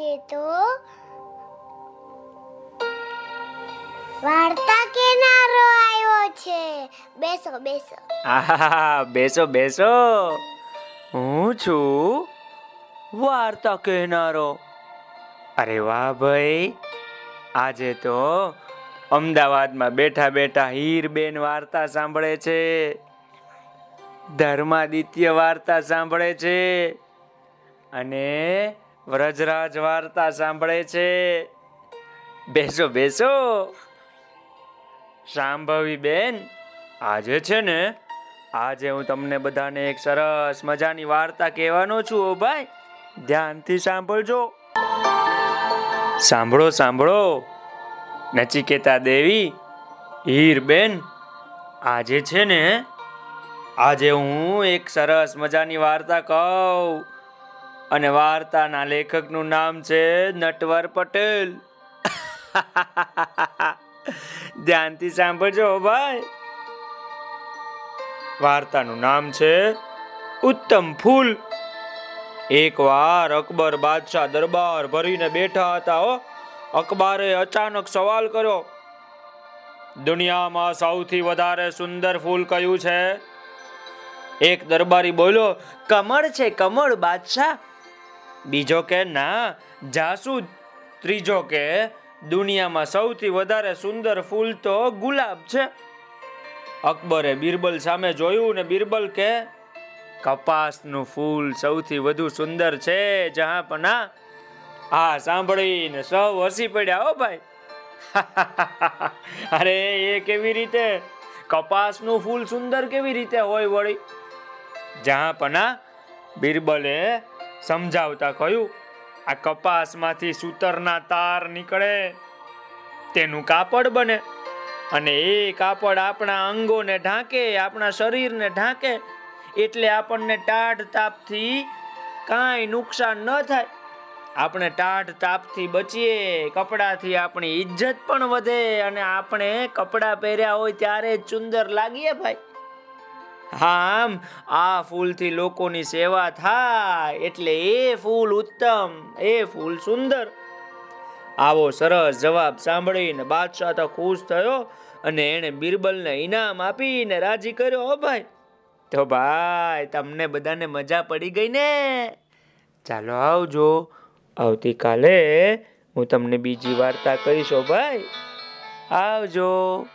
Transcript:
તો વાર્તા કેનારો આવ્યો છે? બેસો બેસો. આહા બેસો બેસો. હું છું વાર્તા કહેનારો અરે વાહ ભાઈ. આજે તો અમદાવાદમાં બેઠા બેઠા હીરબેન વાર્તા સાંભળે છે. ધર્માદિત્ય વાર્તા સાંભળે છે. અને વ્રજરાજ વાર્તા સાંભળે છે. બેસો બેસો. સાંભવી બેન આજે છે ને, આજે હું તમને બધાને એક સરસ મજાની વાર્તા કહેવાનો છું, ઓ ભાઈ. ધ્યાનથી સાંભળજો. સાંભળો સાંભળો. નચિકેતા દેવી, હીરબેન, આજે છે ને, આજે હું એક સરસ મજાની વાર્તા કહું. અને વાર્તાના લેખકનું નામ છે નટવર પટેલ. ધ્યાનથી સાંભળજો ભાઈ. વાર્તાનું નામ છે ઉત્તમ ફૂલ. એકવાર અકબર બાદશાહ દરબાર ભરીને બેઠા હતા હો. અકબરે અચાનક સવાલ કર્યો, દુનિયામાં સૌથી વધારે સુંદર ફૂલ કયું છે? એક દરબારી બોલ્યો, કમળ છે, કમળ બાદશાહ. બીજો કે, ના, જાસૂદ. ત્રીજો કે, દુનિયામાં સૌથી વધારે સુંદર ફૂલ તો ગુલાબ છે. અકબરે બિરબલ સામે જોયું ને બિરબલ કે, કપાસનું ફૂલ સૌથી વધુ સુંદર છે જહાંપના આ સાંભળીને સૌ હસી પડ્યા હો ભાઈ. અરે, એ કેવી રીતે? કપાસનું ફૂલ સુંદર કેવી રીતે હોય વળી? જહાંપના બિરબલે સમજાવતા કહ્યું, આ કપાસમાંથી સૂતરના તાર નીકળે, તેનું કાપડ બને અને એ કાપડ આપણા અંગોને ઢાંકે, આપણા શરીરને ઢાંકે, એટલે આપણને ટાઢ તાપથી કાંઈ નુકસાન ન થાય. આપણે ટાઢ તાપથી બચીએ, કપડાથી આપણી ઇજ્જત પણ વધે અને આપણે કપડાં પહેર્યા હોય ત્યારે જ સુંદર લાગીએ ભાઈ. આમ આ ફૂલથી લોકોની સેવા થાય એટલે એ ફૂલ ઉત્તમ, એ ફૂલ સુંદર. આવો સરસ જવાબ સાંભળીને બાદશાહ તો ખુશ થયો અને એણે બિરબલને ઇનામ આપીને રાજી કર્યો, હો ભાઈ, તો ભાઈ, તમને બધાને મજા પડી ગઈ ને? ચાલો આવજો. આવતીકાલે હું તમને બીજી વાર્તા કહીશ, હો ભાઈ. આવજો.